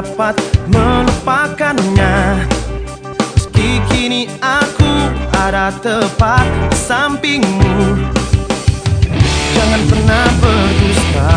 dapat melupakannya. Meski kini aku ada tepat sampingmu. Jangan pernah berdusta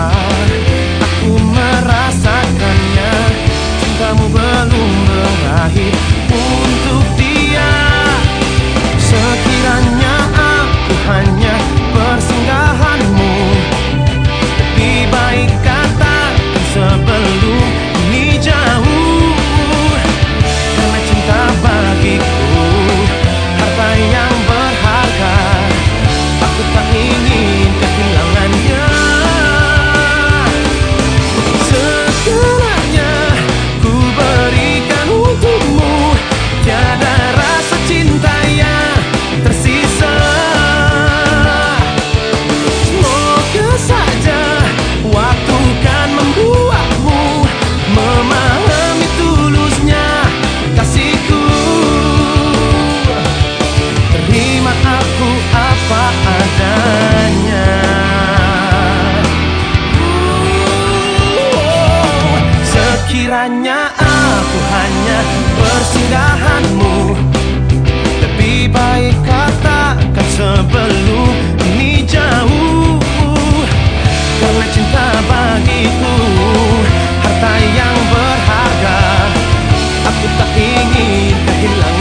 Kiranya aku hanya persinggahanmu Lebih baik katakan sebelum ini jauh. Karena cinta bagiku Harta yang berharga. Aku tak ingin kehilangan